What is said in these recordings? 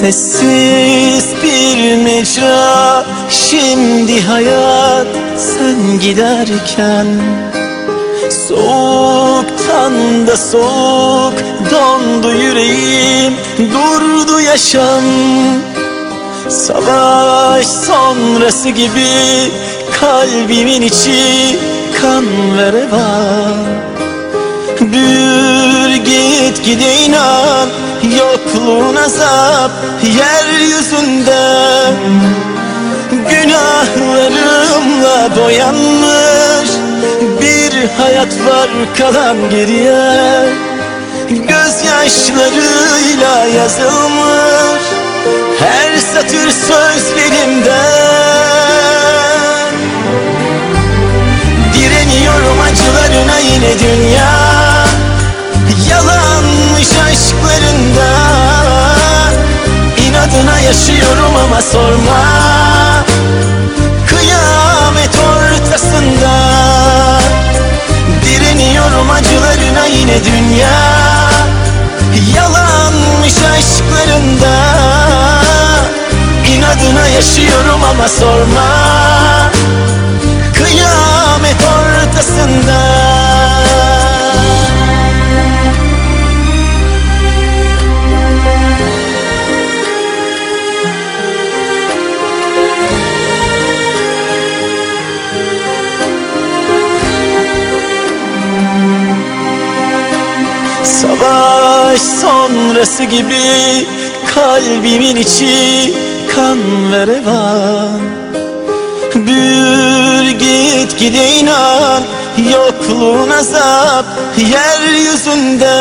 Sessiz bir mecra Şimdi hayat sen giderken. Soğuktan da soğuk Dondu yüreğim Durdu yaşam. Savaş sonrası gibi Kalbimin içi kan ve revan Büyür git gide inan Yokluğun azap yeryüzünde. Günahlarımla boyanmış Bir hayat var kalan geriye. Gözyaşlarıyla yazılmış Her satır sözlerimde yaşıyorum ama sorma. Kıyamet ortasında Direniyorum acılarına yine dünya. Yalanmış aşklarında İnadına yaşıyorum ama sorma Savaş sonrası gibi kalbimin içi kan ve revan. Büyür git gide inan yokluğun azap yeryüzünde.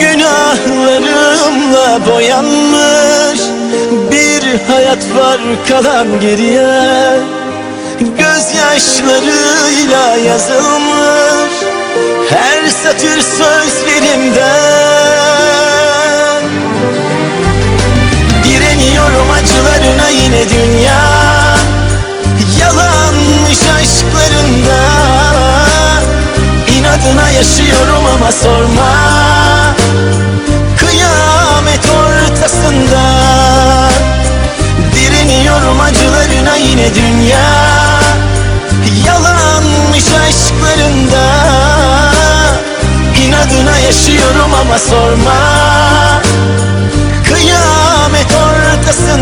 Günahlarımla boyanmış bir hayat var kalan geriye. Gözyaşlarıyla yazılmış her satır sözlerimde Direniyorum acılarına yine dünya. Yalanmış aşklarında İnadına yaşıyorum ama sorma Yaşıyorum ama sorma. Kıyamet ortasında